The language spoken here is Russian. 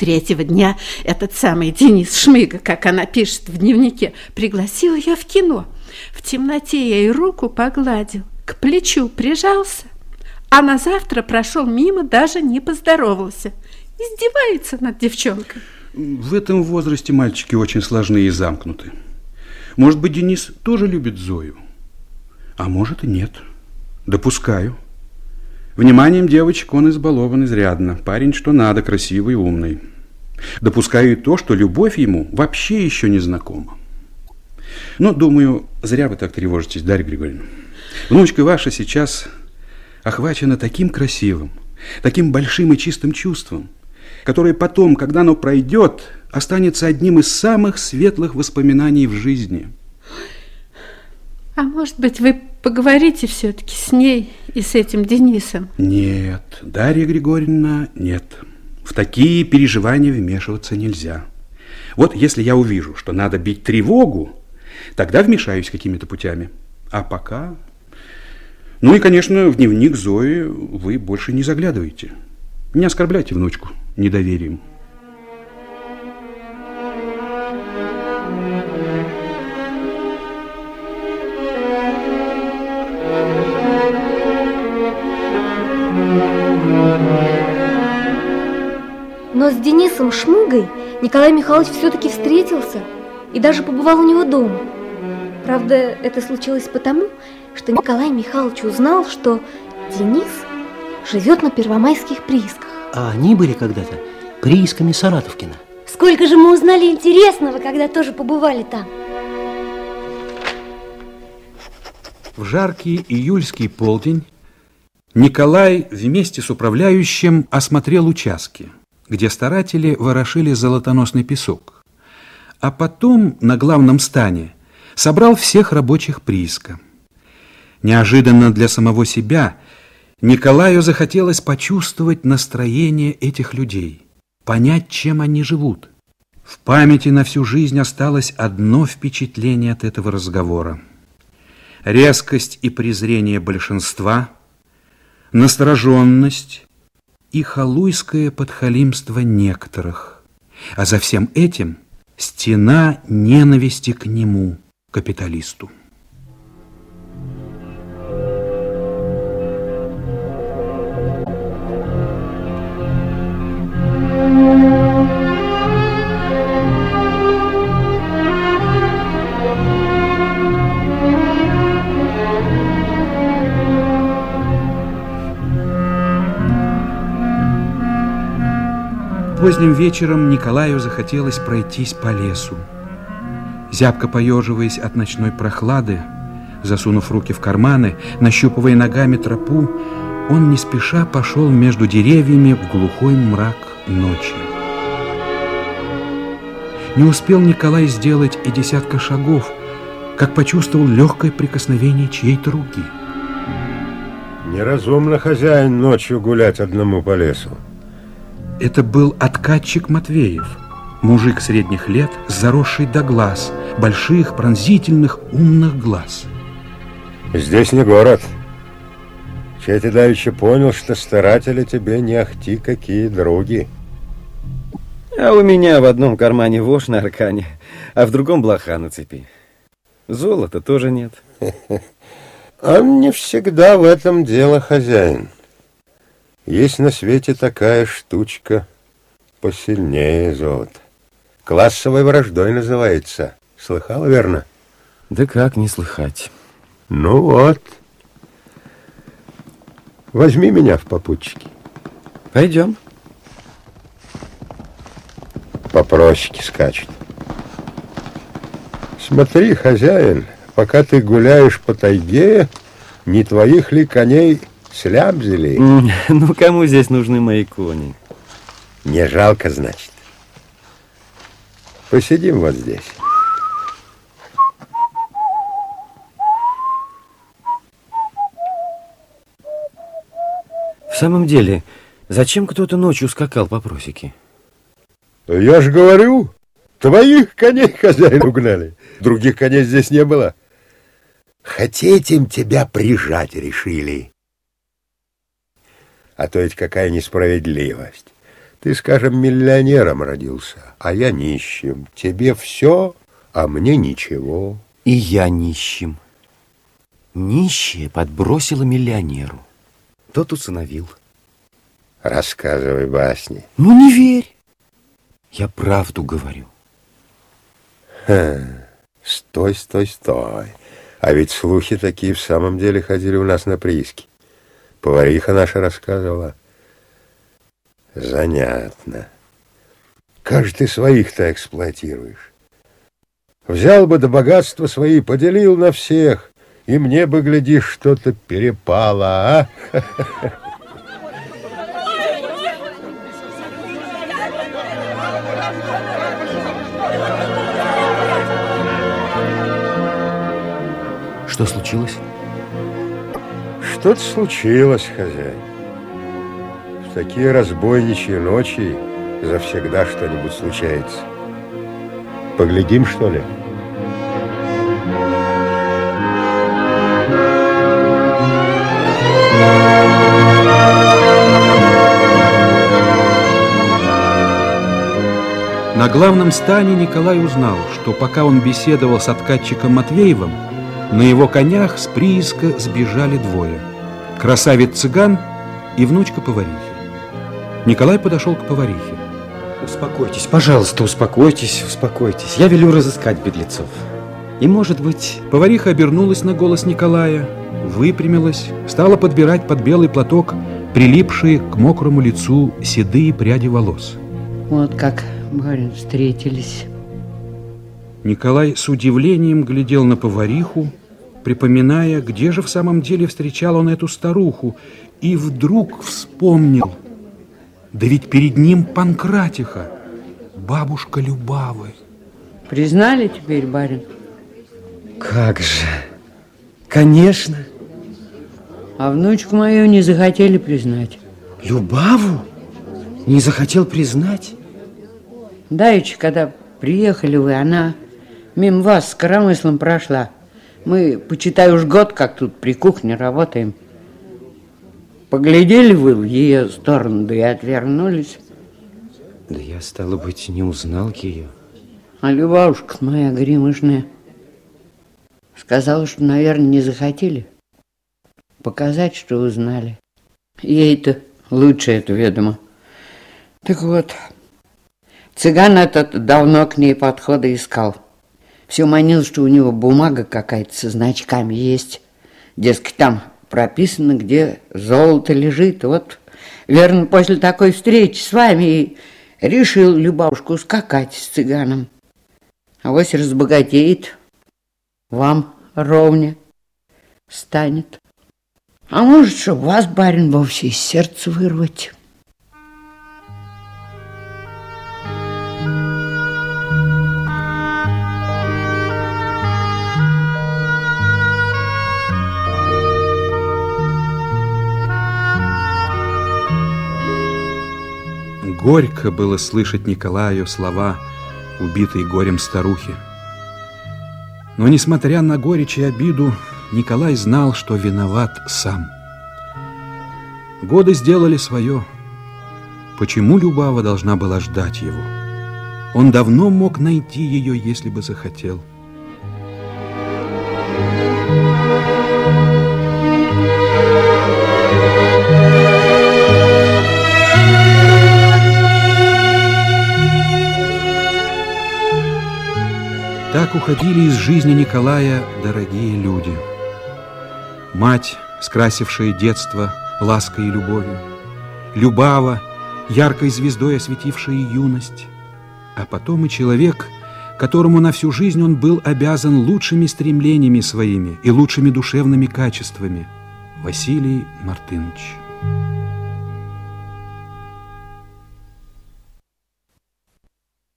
Третьего дня этот самый Денис Шмыга, как она пишет в дневнике, пригласил ее в кино. В темноте я ей руку погладил, к плечу прижался, а на завтра прошел мимо, даже не поздоровался. Издевается над девчонкой. В этом возрасте мальчики очень сложные и замкнуты. Может быть, Денис тоже любит Зою? А может и нет. Допускаю. Вниманием девочек он избалован изрядно. Парень что надо, красивый и умный. Допускаю и то, что любовь ему вообще еще не знакома. Но, думаю, зря вы так тревожитесь, Дарья Григорьевна. Внучка ваша сейчас охвачена таким красивым, таким большим и чистым чувством, которое потом, когда оно пройдет, останется одним из самых светлых воспоминаний в жизни. А может быть, вы поговорите все-таки с ней и с этим Денисом? Нет, Дарья Григорьевна, нет. В такие переживания вмешиваться нельзя. Вот если я увижу, что надо бить тревогу, тогда вмешаюсь какими-то путями. А пока... Ну и, конечно, в дневник Зои вы больше не заглядываете. Не оскорбляйте внучку недоверием. Но с Денисом Шмыгой Николай Михайлович все-таки встретился и даже побывал у него дома. Правда, это случилось потому, что Николай Михайлович узнал, что Денис живет на первомайских приисках. А они были когда-то приисками Саратовкина. Сколько же мы узнали интересного, когда тоже побывали там. В жаркий июльский полдень Николай вместе с управляющим осмотрел участки, где старатели ворошили золотоносный песок, а потом на главном стане собрал всех рабочих прииска. Неожиданно для самого себя Николаю захотелось почувствовать настроение этих людей, понять, чем они живут. В памяти на всю жизнь осталось одно впечатление от этого разговора. Резкость и презрение большинства, настороженность и халуйское подхалимство некоторых. А за всем этим стена ненависти к нему, капиталисту. Поздним вечером Николаю захотелось пройтись по лесу. Зябко поеживаясь от ночной прохлады, засунув руки в карманы, нащупывая ногами тропу, он не спеша пошел между деревьями в глухой мрак ночи. Не успел Николай сделать и десятка шагов, как почувствовал легкое прикосновение чьей-то руки. Неразумно хозяин ночью гулять одному по лесу. Это был откатчик Матвеев, мужик средних лет, заросший до глаз, больших, пронзительных, умных глаз. Здесь не город. Чей ты давеча понял, что старатели тебе не ахти какие други. А у меня в одном кармане вошь на аркане, а в другом блоха на цепи. Золота тоже нет. А не всегда в этом дело хозяин. Есть на свете такая штучка посильнее золота. Классовой враждой называется. Слыхал, верно? Да как не слыхать. Ну вот. Возьми меня в попутчики. Пойдем. Попросики скачут. Смотри, хозяин, пока ты гуляешь по тайге, не твоих ли коней Слябзили? Ну, кому здесь нужны мои кони? Не жалко, значит. Посидим вот здесь. В самом деле, зачем кто-то ночью скакал по просеке? Я ж говорю, твоих коней хозяин угнали. Других коней здесь не было. Хотеть им тебя прижать решили. А то ведь какая несправедливость. Ты, скажем, миллионером родился, а я нищим. Тебе все, а мне ничего. И я нищим. Нищие подбросила миллионеру. Тот усыновил. Рассказывай басни. Ну, не верь. Я правду говорю. Ха, стой, стой, стой. А ведь слухи такие в самом деле ходили у нас на прииске. Повариха наша рассказывала. Занятно. Как же ты своих-то эксплуатируешь? Взял бы до богатства свои, поделил на всех, и мне бы, глядишь, что-то перепало, а? Что случилось? Что-то случилось, хозяин. В такие разбойничьи ночи завсегда что-нибудь случается. Поглядим, что ли? На главном стане Николай узнал, что пока он беседовал с откатчиком Матвеевым, на его конях с прииска сбежали двое. Красавец-цыган и внучка-поварихи. Николай подошел к поварихе. Успокойтесь, пожалуйста, успокойтесь, успокойтесь. Я велю разыскать беглецов. И, может быть... Повариха обернулась на голос Николая, выпрямилась, стала подбирать под белый платок прилипшие к мокрому лицу седые пряди волос. Вот как, барин, встретились. Николай с удивлением глядел на повариху, припоминая, где же в самом деле встречал он эту старуху, и вдруг вспомнил. Да ведь перед ним Панкратиха, бабушка Любавы. Признали теперь, барин? Как же? Конечно. А внучку мою не захотели признать. Любаву? Не захотел признать? Давеча, когда приехали вы, она мимо вас с коромыслом прошла. Мы, почитай, уж год как тут при кухне работаем. Поглядели вы в ее сторону, да и отвернулись. Да я, стало быть, не узнал ее. А Любавушка моя гримышная сказала, что, наверное, не захотели показать, что узнали. Ей-то лучше это ведомо. Так вот, цыган этот давно к ней подхода искал. Все манил, что у него бумага какая-то со значками есть. Дескать, там прописано, где золото лежит. Вот, верно, после такой встречи с вами решил Любавушку скакать с цыганом. А вось разбогатеет, вам ровня станет. А может, что вас, барин, вовсе из сердца вырвать. Горько было слышать Николаю слова убитой горем старухи. Но, несмотря на горечь и обиду, Николай знал, что виноват сам. Годы сделали свое. Почему Любава должна была ждать его? Он давно мог найти ее, если бы захотел. Уходили из жизни Николая дорогие люди. Мать, скрасившая детство лаской и любовью, Любава, яркой звездой осветившая юность, а потом и человек, которому на всю жизнь он был обязан лучшими стремлениями своими и лучшими душевными качествами, Василий Мартынович.